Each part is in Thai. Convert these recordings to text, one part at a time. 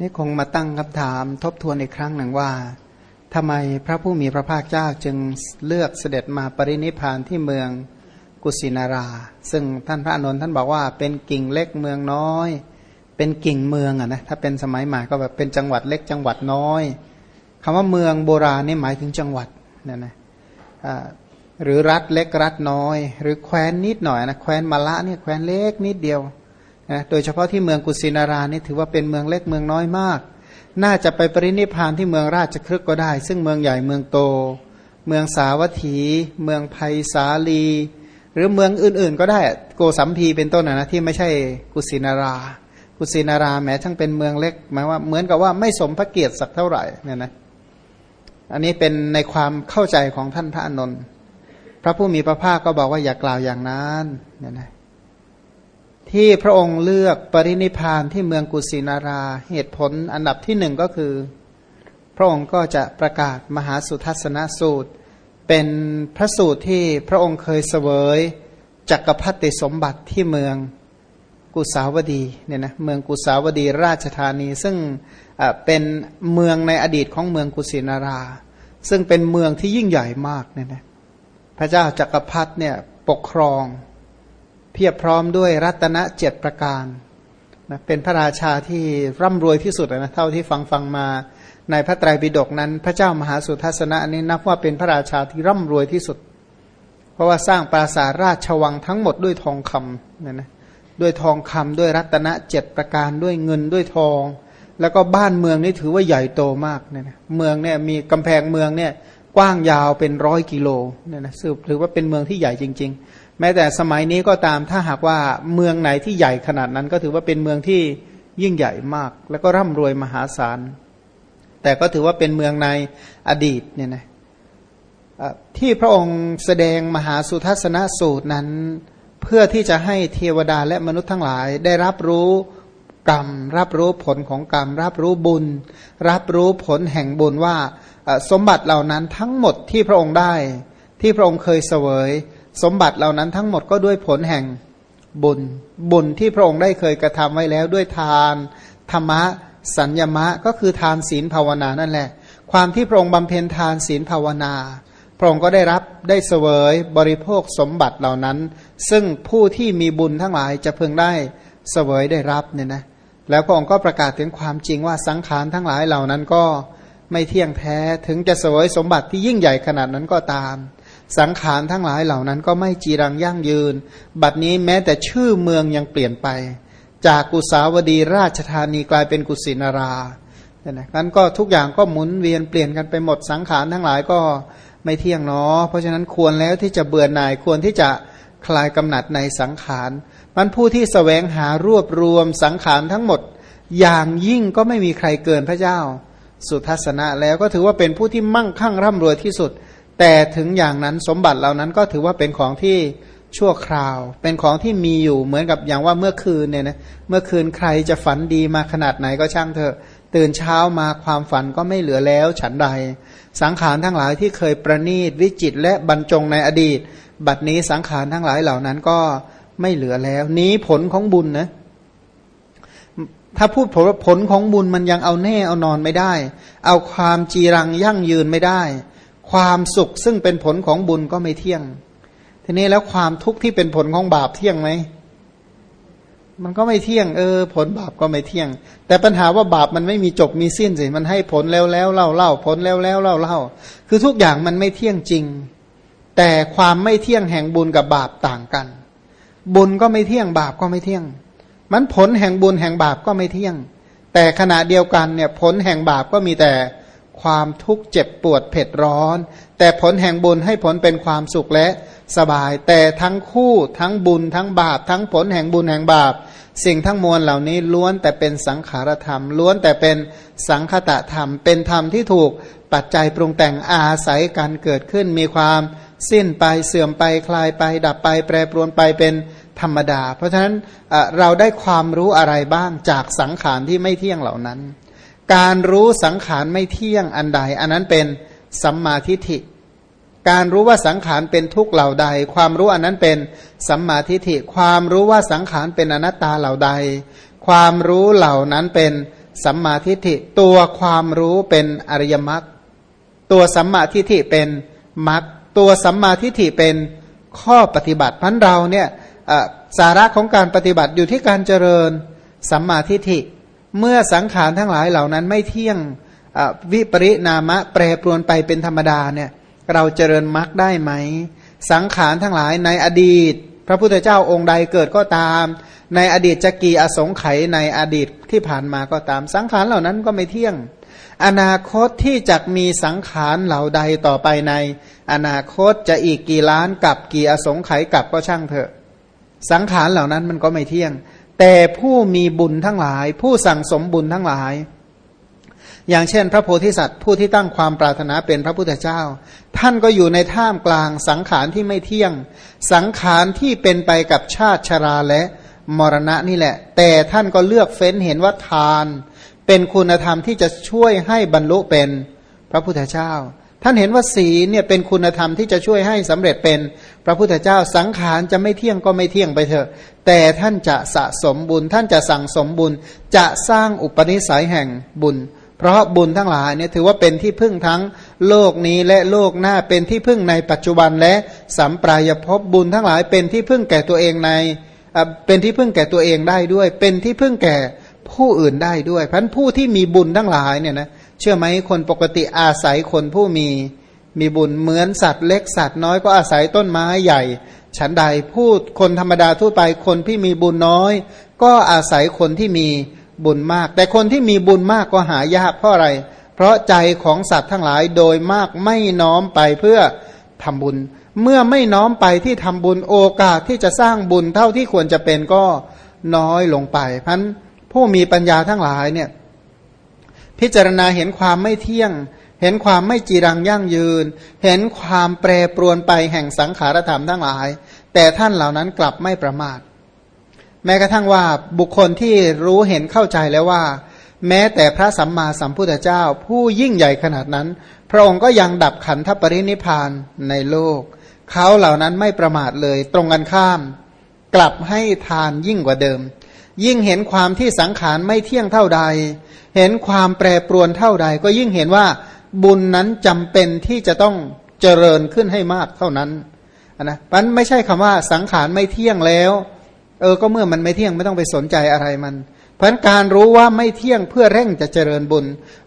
นี่คงมาตั้งคำถามทบทวนอีกครั้งหนึ่งว่าทำไมพระผู้มีพระภาคเจ้าจึงเลือกเสด็จมาปรินิพานที่เมืองกุสินารา ซึ่งท่านพระอนุนท่านบอกว่าเป็นกิ่งเล็กเมืองน้อย เป็นกิ่งเมืองอะนะถ้าเป็นสมัยใหม่ก็แบบเป็นจังหวัดเล็กจังหวัดน้อยคำว่าเมืองโบราณนี่หมายถึงจังหวัดนี่นะหรือรัฐเล็กรัฐน้อย หรือแคว้นนิดหน่อยนะแคว้นมาละเนี่ยแคว้นเล็กนิดเดียว นะโดยเฉพาะที่เมืองกุสินารานี่ถือว่าเป็นเมืองเล็กเมืองน้อยมาก น่าจะไปปรินิพานที่เมืองราชครึกก็ได้ ซึ่งเมืองใหญ่เมืองโต เมืองสาวัตถี เมืองไผ่สาลี หรือเมืองอื่นๆ ก็ได้โกสัมพีเป็นต้นนะที่ไม่ใช่กุสินารากุสินาราแม้ทั้งเป็นเมืองเล็กหมายว่าเหมือนกับว่าไม่สมพระเกียรติสักเท่าไหร่เนี่ยนะอันนี้เป็นในความเข้าใจของท่านพระอนนท์พระผู้มีพระภาคก็บอกว่าอย่ากล่าวอย่างนั้นเนี่ยนะ ที่พระองค์เลือกปรินิพานที่เมืองกุสินารา เหตุผลอันดับที่หนึ่งก็คือ พระองค์ก็จะประกาศมหาสุทัศนสูตร เป็นพระสูตรที่พระองค์เคยเสวยจักรพรรดิสมบัติที่เมืองกุสาวดีเนี่ยนะเมืองกุสาวดีราชธานี ซึ่งเป็นเมืองในอดีตของเมืองกุสินารา ซึ่งเป็นเมืองที่ยิ่งใหญ่มากเนี่ยนะพระเจ้าจักรพรรดิเนี่ยปกครอง พียบพร้อมด้วยรัตนเจ็ดประการนะเป็นพระราชาที่ร่ำรวยที่สุดนะเท่าที่ฟังฟังมาในพระไตรปิฎกนั้น พระเจ้ามหาสุทัศนะนี้นับว่าเป็นพระราชาที่ร่ำรวยที่สุด เพราะว่าสร้างปราสาทราชวังทั้งหมดด้วยทองคำเนี่ยนะด้วยทองคำด้วยรัตนเจ็ดประการด้วยเงินด้วยทอง แล้วก็บ้านเมืองนี่ถือว่าใหญ่โตมากเนี่ยนะเมืองเนี่ยมีกำแพงเมืองเนี่ยกว้างยาวเป็นร้อยกิโลเนี่ยนะถือว่าเป็นเมืองที่ใหญ่จริง ๆ แม้แต่สมัยนี้ก็ตามถ้าหากว่าเมืองไหนที่ใหญ่ขนาดนั้น ก็ถือว่าเป็นเมืองที่ยิ่งใหญ่มาก แล้วก็ร่ำรวยมหาศาล แต่ก็ถือว่าเป็นเมืองในอดีตเนี่ยนะที่พระองค์แสดงมหาสุทัศนสูตรนั้น เพื่อที่จะให้เทวดาและมนุษย์ทั้งหลาย ได้รับรู้กรรม รับรู้ผลของกรรม รับรู้บุญ รับรู้ผลแห่งบุญว่าสมบัติเหล่านั้นทั้งหมดที่พระองค์ได้ ที่พระองค์เคยเสวย สมบัติเหล่านั้นทั้งหมดก็ด้วยผลแห่งบุญ บุญที่พระองค์ได้เคยกระทำไว้แล้วด้วยทาน ธรรมะ สัญญมะก็คือทานศีลภาวนานั่นแหละ ความที่พระองค์บำเพ็ญทานศีลภาวนา พระองค์ก็ได้รับได้เสวยบริโภคสมบัติเหล่านั้น ซึ่งผู้ที่มีบุญทั้งหลายจะเพึงได้เสวยได้รับเนี่ยนะแล้วพระองค์ก็ประกาศถึงความจริงว่าสังขารทั้งหลายเหล่านั้นก็ไม่เที่ยงแท้ถึงจะเสวยสมบัติที่ยิ่งใหญ่ขนาดนั้นก็ตาม สังขารทั้งหลายเหล่านั้นก็ไม่จีรังยั่งยืน บัดนี้แม้แต่ชื่อเมืองยังเปลี่ยนไป จากกุสาวดีราชธานีกลายเป็นกุสินาราเนี่ยนะนั้นก็ทุกอย่างก็หมุนเวียนเปลี่ยนกันไปหมดสังขารทั้งหลายก็ไม่เที่ยงเนาะเพราะฉะนั้นควรแล้วที่จะเบื่อหน่ายควรที่จะคลายกำหนัดในสังขาร มันผู้ที่สแสวงหารวบรวมสังขารทั้งหมด อย่างยิ่งก็ไม่มีใครเกินพระเจ้า สุทัศนะแล้วก็ถือว่าเป็นผู้ที่มั่งคั่งร่ำรวยที่สุด แต่ถึงอย่างนั้นสมบัติเหล่านั้นก็ถือว่าเป็นของที่ชั่วคราว เป็นของที่มีอยู่เหมือนกับอย่างว่าเมื่อคืนเนี่ยนะเมื่อคืนใครจะฝันดีมาขนาดไหนก็ช่างเถอะ ตื่นเช้ามาความฝันก็ไม่เหลือแล้ว ฉันใด สังขารทั้งหลายที่เคยประณีตวิจิตและบรรจงในอดีต บัดนี้สังขารทั้งหลายเหล่านั้นก็ไม่เหลือแล้ว นี้ผลของบุญนะถ้าพูดผลผลของบุญมันยังเอาแน่เอานอนไม่ได้ เอาความจีรังยั่งยืนไม่ได้ ความสุขซึ่งเป็นผลของบุญก็ไม่เที่ยง ทีนี้แล้วความทุกข์ที่เป็นผลของบาปเที่ยงไหมมันก็ไม่เที่ยงเออ ผลบาปก็ไม่เที่ยง แต่ปัญหาว่าบาปมันไม่มีจบมีสิ้นสิมันให้ผลแล้วแล้วเล่าเล่าผลแล้วแล้วเล่าเล่าคือทุกอย่างมันไม่เที่ยงจริง แต่ความไม่เที่ยงแห่งบุญกับบาปต่างกัน บุญก็ไม่เที่ยงบาปก็ไม่เที่ยง มันผลแห่งบุญแห่งบาปก็ไม่เที่ยง แต่ขณะเดียวกันเนี่ยผลแห่งบาปก็มีแต่ ความทุกข์เจ็บปวดเผ็ดร้อน แต่ผลแห่งบุญให้ผลเป็นความสุขและสบาย แต่ทั้งคู่ทั้งบุญทั้งบาป ทั้งผลแห่งบุญแห่งบาป สิ่งทั้งมวลเหล่านี้ล้วนแต่เป็นสังขารธรรม ล้วนแต่เป็นสังคตะธรรม เป็นธรรมที่ถูกปัจจัยปรุงแต่งอาศัยการเกิดขึ้นมีความสิ้นไปเสื่อมไปคลายไป ดับไป แปรปรวนไปเป็นธรรมดา เพราะฉะนั้นเราได้ความรู้อะไรบ้างจากสังขารที่ไม่เที่ยงเหล่านั้น การรู้สังขารไม่เที่ยงอันใด อันนั้นเป็นสัมมาทิฏฐิ การรู้ว่าสังขารเป็นทุกข์เหล่าใด ความรู้อันนั้นเป็นสัมมาทิฏฐิ ความรู้ว่าสังขารเป็นอนัตตาเหล่าใด ความรู้เหล่านั้นเป็นสัมมาทิฏฐิ ตัวความรู้เป็นอริยมรรคตัวสัมมาทิฏฐิเป็นมรรคตัวสัมมาทิฏฐิเป็นข้อปฏิบัติพันเราเนี่ยสาระของการปฏิบัติอยู่ที่การเจริญสัมมาทิฏฐิ เมื่อสังขารทั้งหลายเหล่านั้นไม่เที่ยงวิปริณามะแปรปรวนไปเป็นธรรมดาเนี่ยเราเจริญมรรคได้ไหม สังขารทั้งหลายในอดีต พระพุทธเจ้าองค์ใดเกิดก็ตาม ในอดีตจะกี่อสงไขยในอดีตที่ผ่านมาก็ตาม สังขารเหล่านั้นก็ไม่เที่ยง อนาคตที่จะมีสังขารเหล่าใดต่อไปใน อนาคตจะอีกกี่ล้านกับกี่อสงไขยกับก็ช่างเถอะ สังขารเหล่านั้นมันก็ไม่เที่ยง แต่ผู้มีบุญทั้งหลาย ผู้สั่งสมบุญทั้งหลาย อย่างเช่น พระโพธิสัตว์ ผู้ที่ตั้งความปรารถนาเป็นพระพุทธเจ้า ท่านก็อยู่ในท่ามกลางสังขารที่ไม่เที่ยง สังขารที่เป็นไปกับชาติชราและมรณะนี่แหละ แต่ท่านก็เลือกเฟ้นเห็นว่าทาน เป็นคุณธรรมที่จะช่วยให้บรรลุเป็นพระพุทธเจ้า ท่านเห็นว่าศีลเนี่ยเป็นคุณธรรมที่จะช่วยให้สำเร็จเป็น ระพุทธเจ้าสังขารจะไม่เที่ยงก็ไม่เที่ยงไปเถอะ แต่ท่านจะสะสมบุญ ท่านจะสั่งสมบุญ จะสร้างอุปนิสัยแห่งบุญ เพราะบุญทั้งหลายเนี่ยถือว่าเป็นที่พึ่งทั้งโลกนี้และโลกหน้าเป็นที่พึ่งในปัจจุบันและสัมปรายภพบุญทั้งหลายเป็นที่พึ่งแก่ตัวเองในเป็นที่พึ่งแก่ตัวเองได้ด้วย เป็นที่พึ่งแก่ผู้อื่นได้ด้วยพันผู้ที่มีบุญทั้งหลายเนี่ยนะเชื่อไหมคนปกติอาศัยคนผู้มี มีบุญเหมือนสัตว์เล็กสัตว์น้อยก็อาศัยต้นไม้ใหญ่ ฉันใดพูดคนธรรมดาทั่วไปคนที่มีบุญน้อย ก็อาศัยคนที่มีบุญมาก แต่คนที่มีบุญมากก็หายากเพราะอะไร เพราะใจของสัตว์ทั้งหลายโดยมากไม่น้อมไปเพื่อทำบุญ เมื่อไม่น้อมไปที่ทำบุญโอกาสที่จะสร้างบุญเท่าที่ควรจะเป็นก็น้อยลงไปพันผู้มีปัญญาทั้งหลายเนี่ยพิจารณาเห็นความไม่เที่ยง เห็นความไม่จีรังยั่งยืน เห็นความแปรปรวนไปแห่งสังขารธรรมทั้งหลาย แต่ท่านเหล่านั้นกลับไม่ประมาท แม้กระทั่งว่าบุคคลที่รู้เห็นเข้าใจแล้วว่า แม้แต่พระสัมมาสัมพุทธเจ้า ผู้ยิ่งใหญ่ขนาดนั้น พระองค์ก็ยังดับขันธปรินิพานในโลก เขาเหล่านั้นไม่ประมาทเลย ตรงกันข้าม กลับให้ทานยิ่งกว่าเดิม ยิ่งเห็นความที่สังขารไม่เที่ยงเท่าใด เห็นความแปรปรวนเท่าใด ก็ยิ่งเห็นว่า บุญนั้นจำเป็นที่จะต้องเจริญขึ้นให้มากเท่านั้นนะมันไม่ใช่คำว่าสังขารไม่เที่ยงแล้ว เออก็เมื่อมันไม่เที่ยงไม่ต้องไปสนใจอะไรมันเพราะการรู้ว่าไม่เที่ยงเพื่อเร่งจะเจริญบุญ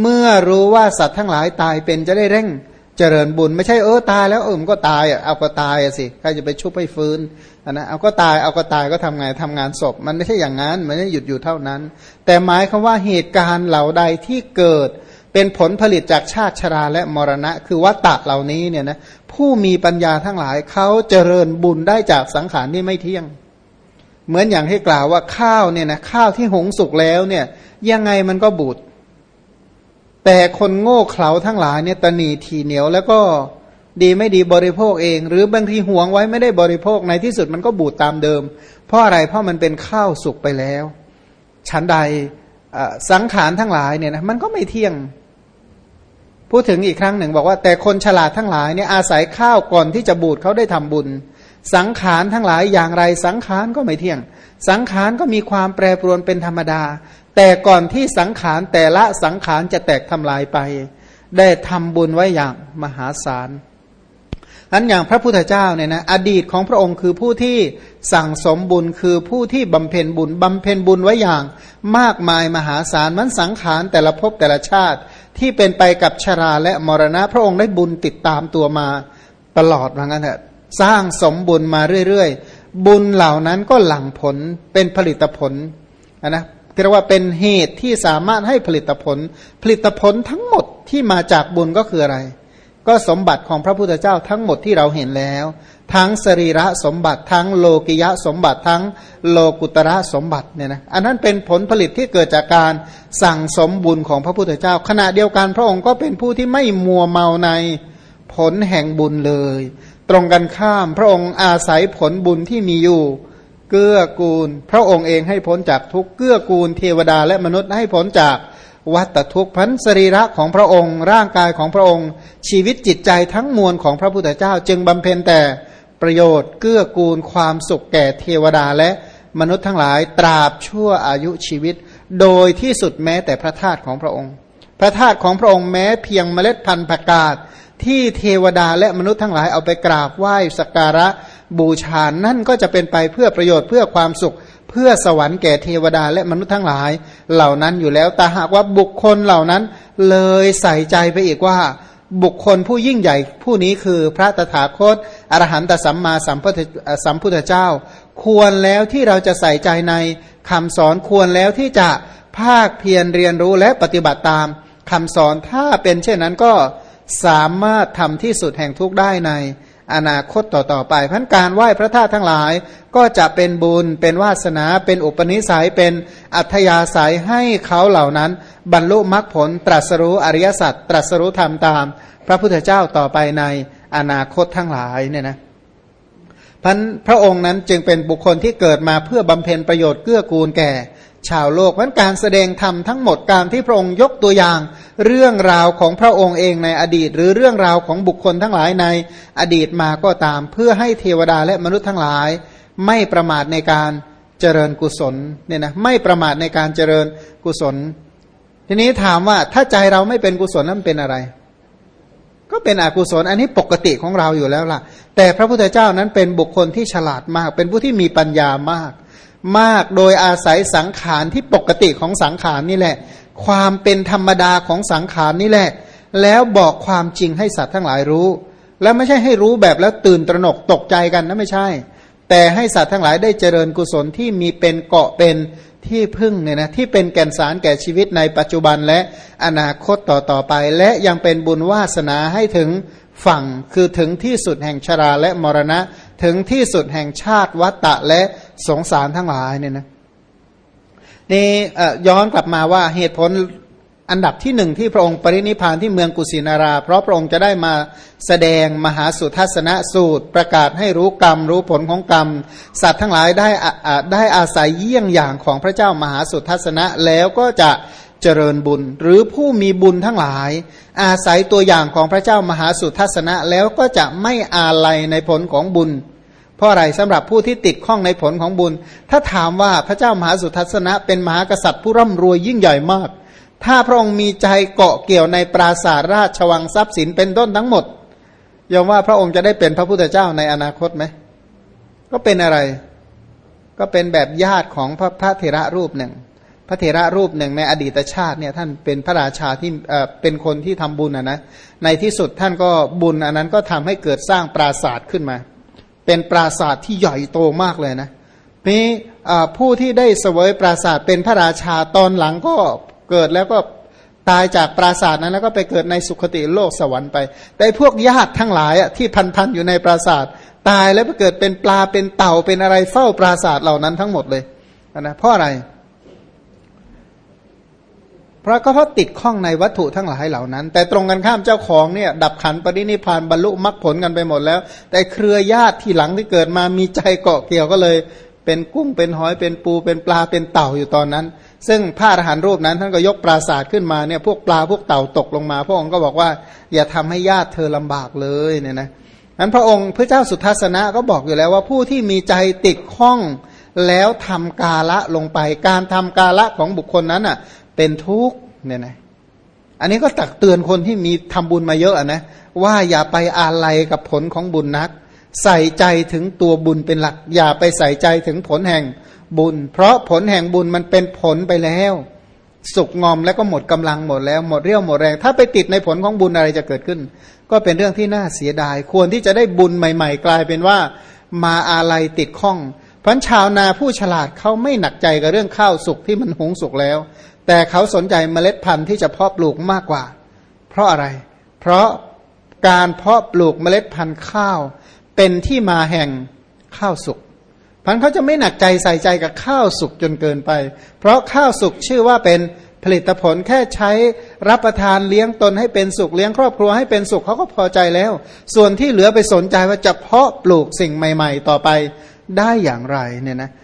เมื่อรู้ว่าสัตว์ทั้งหลายตายเป็นจะได้เร่งเจริญบุญ ไม่ใช่เออตายแล้วเออมันก็ตายอะเอาก็ตายอะสิใครจะไปชุบให้ฟื้นนะเอาก็ตายเอาก็ตายก็ทำไงทำงานศพ มันไม่ใช่อย่างนั้นมันไม่หยุดอยู่เท่านั้น แต่หมายคำว่าเหตุการณ์เหล่าใดที่เกิด เป็นผลผลิตจากชาติชราและมรณะ คือวัตตะเหล่านี้เนี่ยนะผู้มีปัญญาทั้งหลายเขาเจริญบุญได้จากสังขารที่ไม่เที่ยง เหมือนอย่างที่กล่าวว่าข้าวเนี่ยนะข้าวที่หงสุกแล้วเนี่ยยังไงมันก็บูดแต่คนโง่เขลาทั้งหลายเนี่ยตนีทีเหนียวแล้วก็ดีไม่ดีบริโภคเอง หรือบางทีห่วงไว้ไม่ได้บริโภคในที่สุดมันก็บูดตามเดิม เพราะอะไรเพราะมันเป็นข้าวสุกไปแล้วฉันใดสังขารทั้งหลายเนี่ยนะมันก็ไม่เที่ยง พูดถึงอีกครั้งหนึ่งบอกว่า แต่คนฉลาดทั้งหลายเนี่ยอาศัยข้าวก่อนที่จะบูดเขาได้ทำบุญ สังขารทั้งหลายอย่างไรสังขารก็ไม่เที่ยง สังขารก็มีความแปรปรวนเป็นธรรมดา แต่ก่อนที่สังขารแต่ละสังขารจะแตกทำลายไป ได้ทำบุญไว้อย่างมหาศาลอันอย่างพระพุทธเจ้าเนี่ยนะอดีตของพระองค์คือผู้ที่สั่งสมบุญคือผู้ที่บำเพ็ญบุญบำเพ็ญบุญไว้อย่าง มากมายมหาศาลมันสังขารแต่ละภพแต่ละชาติ ที่เป็นไปกับชราและมรณะ พระองค์ได้บุญติดตามตัวมาตลอดว่างั้นเถอะสร้างสมบุญมาเรื่อยๆ บุญเหล่านั้นก็หลั่งผลเป็นผลิตผลนะเรียกว่าเป็นเหตุที่สามารถให้ผลิตผล ผลิตผลทั้งหมดที่มาจากบุญก็คืออะไร ก็สมบัติของพระพุทธเจ้าทั้งหมดที่เราเห็นแล้ว ทั้งสรีระสมบัติ ทั้งโลกิยะสมบัติ ทั้งโลกุตระสมบัติเนี่ยนะอันนั้นเป็นผลผลิตที่เกิดจากการสั่งสมบุญของพระพุทธเจ้า ขณะเดียวกันพระองค์ก็เป็นผู้ที่ไม่มัวเมาในผลแห่งบุญเลย ตรงกันข้ามพระองค์อาศัยผลบุญที่มีอยู่เกื้อกูล พระองค์เองให้พ้นจากทุกเกื้อกูลเทวดาและมนุษย์ให้พ้นจากวัฏทุกพันสรีระของพระองค์ ร่างกายของพระองค์ ชีวิตจิตใจทั้งมวลของพระพุทธเจ้า จึงบำเพ็ญแต่ ประโยชน์ เกื้อกูลความสุขแก่เทวดาและมนุษย์ทั้งหลายตราบชั่วอายุชีวิต โดยที่สุดแม้แต่พระธาตุของพระองค์ พระธาตุของพระองค์แม้เพียงเมล็ดพันธุ์ผักกาดที่เทวดาและมนุษย์ทั้งหลายเอาไปกราบไหว้สักการะบูชานั่นก็จะเป็นไปเพื่อประโยชน์เพื่อความสุข เพื่อสวรรค์แก่เทวดาและมนุษย์ทั้งหลาย เหล่านั้นอยู่แล้วแต่หากว่าบุคคลเหล่านั้นเลยใส่ใจไปอีกว่า บุคคลผู้ยิ่งใหญ่ผู้นี้คือพระตถาคตอรหันตสัมมาสัมพุทธสัมพุทธเจ้า ควรแล้วที่เราจะใส่ใจในคำสอนควรแล้วที่จะภาคเพียรเรียนรู้และปฏิบัติตามคำสอนถ้าเป็นเช่นนั้นก็สามารถทำที่สุดแห่งทุกได้ใน อนาคตต่อๆไปพันการไหว้พระธาตุทั้งหลาย ก็จะเป็นบุญเป็นวาสนาเป็นอุปนิสัยเป็นอัธยาศัยให้เขาเหล่านั้น บรรลุมรรคผลตรัสรู้อริยสัจตรัสรู้ธรรมตาม พระพุทธเจ้าต่อไปในอนาคตทั้งหลายเนี่ยนะพันพระองค์นั้นจึงเป็นบุคคลที่เกิดมาเพื่อบำเพ็ญประโยชน์เกื้อกูลแก่ ชาวโลกเพราะการแสดงธรรมทั้งหมดการที่พระองค์ยกตัวอย่าง เรื่องราวของพระองค์เองในอดีต หรือเรื่องราวของบุคคลทั้งหลายในอดีตมาก็ตาม เพื่อให้เทวดาและมนุษย์ทั้งหลาย ไม่ประมาทในการเจริญกุศลเนี่ยนะไม่ประมาทในการเจริญกุศล ทีนี้ถามว่าถ้าใจเราไม่เป็นกุศลนั้นเป็นอะไร ก็เป็นอกุศลอันนี้ปกติของเราอยู่แล้วล่ะ แต่พระพุทธเจ้านั้นเป็นบุคคลที่ฉลาดมาก เป็นผู้ที่มีปัญญามาก มากโดยอาศัยสังขารที่ปกติของสังขารนี่แหละ ความเป็นธรรมดาของสังขารนี่แหละ แล้วบอกความจริงให้สัตว์ทั้งหลายรู้ แล้วไม่ใช่ให้รู้แบบแล้วตื่นตระหนกตกใจกันนะไม่ใช่ แต่ให้สัตว์ทั้งหลายได้เจริญกุศลที่มีเป็นเกาะเป็นที่พึ่งเนี่ยนะที่เป็นแก่นสารแก่ชีวิตในปัจจุบันและอนาคตต่อต่อไป และยังเป็นบุญวาสนาให้ถึงฝั่งคือถึงที่สุดแห่งชราและมรณะ ถึงที่สุดแห่งชาติวัตตะและ สงสารทั้งหลายเนี่ยนะนี่ย้อนกลับมาว่าเหตุผลอันดับที่หนึ่งที่พระองค์ปรินิพานที่เมืองกุสินารา เพราะพระองค์จะได้มาแสดงมหาสุทัศนสูตร ประกาศให้รู้กรรม รู้ผลของกรรม สัตว์ทั้งหลายได้ได้อาศัยเยี่ยงอย่างของพระเจ้ามหาสุทัศนะแล้วก็จะเจริญบุญ หรือผู้มีบุญทั้งหลาย อาศัยตัวอย่างของพระเจ้ามหาสุทัศนะแล้วก็จะไม่อาลัยในผลของบุญ ราะอะไรสำหรับผู้ที่ติดข้องในผลของบุญ ถ้าถามว่าพระเจ้ามหาสุทัศนะเป็นมหากษัตริย์ผู้ร่ำรวยยิ่งใหญ่มาก ถ้าพระองค์มีใจเกาะเกี่ยวในปราสาทราชวังทรัพย์สินเป็นต้นทั้งหมดยอมว่าพระองค์จะได้เป็นพระพุทธเจ้าในอนาคตไหมก็เป็นอะไร ก็เป็นแบบญาติของพระพระเถระรูปหนึ่ง พระเถระรูปหนึ่งในอดีตชาติเนี่ยท่านเป็นพระราชาที่เอ่อเป็นคนที่ทำบุญนะนะในที่สุดท่านก็บุญอันนั้นก็ทำให้เกิดสร้างปราสาทขึ้นมา เป็นปราสาทที่ใหญ่โตมากเลยนะนี่ผู้ที่ได้เสวยปราสาทเป็นพระราชาตอนหลังก็เกิดแล้วก็ตายจากปราสาทนั้นแล้วก็ไปเกิดในสุคติโลกสวรรค์ไป แต่พวกญาติทั้งหลายที่พันๆอยู่ในปราศาสตายแล้วไปเกิดเป็นปลาเป็นเต่าเป็นอะไรเฝ้าปราสาทเหล่านั้นทั้งหมดเลยนะเพราะอะไรเพราะก็เพราะติดข้องในวัตถุทั้งหลายเหล่านั้น แต่ตรงกันข้ามเจ้าของเนี่ยดับขันปรินิพานบรรลุมรรคผลกันไปหมดแล้ว แต่เครือญาติที่หลังที่เกิดมามีใจเกาะเกี่ยวก็เลย เป็นกุ้งเป็นหอยเป็นปูเป็นปลาเป็นเต่าอยู่ตอนนั้น ซึ่งพระอรหันต์รูปนั้นท่านก็ยกปราศาสตร์ขึ้นมาเนี่ยพวกปลาพวกเต่าตกลงมา พระองค์ก็บอกว่าอย่าทำให้ญาติเธอลำบากเลยเนี่ยนะนั้นพระองค์พระเจ้าสุทัศนะก็บอกอยู่แล้วว่าผู้ที่มีใจติดข้องแล้วทำกาละลงไป การทำกาละของบุคคลนั้นอะ เป็นทุกข์เนี่ยนะอันนี้ก็ตักเตือนคนที่มีทำบุญมาเยอะนะว่าอย่าไปอาลัยกับผลของบุญนัก ใส่ใจถึงตัวบุญเป็นหลัก อย่าไปใส่ใจถึงผลแห่งบุญ เพราะผลแห่งบุญมันเป็นผลไปแล้ว สุกงอมแล้วก็หมดกำลังหมดแล้วหมดเรี่ยวหมดแรง ถ้าไปติดในผลของบุญอะไรจะเกิดขึ้น ก็เป็นเรื่องที่น่าเสียดาย ควรที่จะได้บุญใหม่ ๆ กลายเป็นว่า มาอาลัยติดข้องพราะชาวนาผู้ฉลาดเขาไม่หนักใจกับเรื่องข้าวสุกที่มันหุงสุกแล้ว แต่เขาสนใจเมล็ดพันธุ์ที่จะเพาะปลูกมากกว่า เพราะอะไร เพราะการเพาะปลูกเมล็ดพันธุ์ข้าว เป็นที่มาแห่งข้าวสุกพันเขาจะไม่หนักใจใส่ใจกับข้าวสุกจนเกินไป เพราะข้าวสุกชื่อว่าเป็นผลิตผลแค่ใช้รับประทานเลี้ยงตนให้เป็นสุขเลี้ยงครอบครัวให้เป็นสุขเขาก็พอใจแล้ว ส่วนที่เหลือไปสนใจว่าจะเพาะปลูกสิ่งใหม่ ๆ ต่อไปได้อย่างไรเนี่ยนะเ